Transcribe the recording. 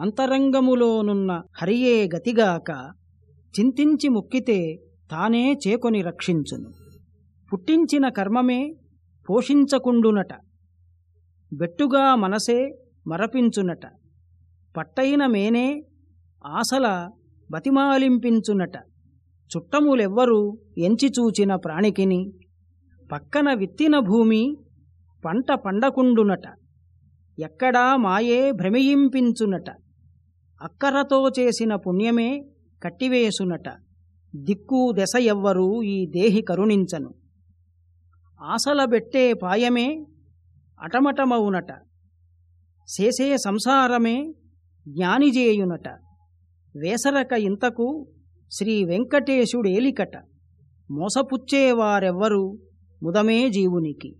అంతరంగములోనున్న హరియే గతిగాక చింతించి ముక్కితే తానే చేకొని రక్షించును. పుట్టించిన కర్మమే పోషించకుండునట. బెట్టుగా మనసే మరపించునట. పట్టైన మేనే ఆశల బతిమాలింపించునట. చుట్టములెవ్వరూ ఎంచిచూచిన ప్రాణికిని పక్కన విత్తిన భూమి పంట పండకుండునట. ఎక్కడా మాయే భ్రమియింపించునట. అక్కరతో చేసిన పుణ్యమే కట్టివేసునట దిక్కు దెస ఎవ్వరూ ఈ దేహి కరుణించను. ఆశలబెట్టే పాయమే అటమటమవునట. చేసే సంసారమే జ్ఞానిజేయునట. వేసరక ఇంతకు శ్రీ వెంకటేశుడేలికట. మోసపుచ్చేవారెవ్వరు ముదమే జీవునికి.